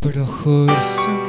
Projo el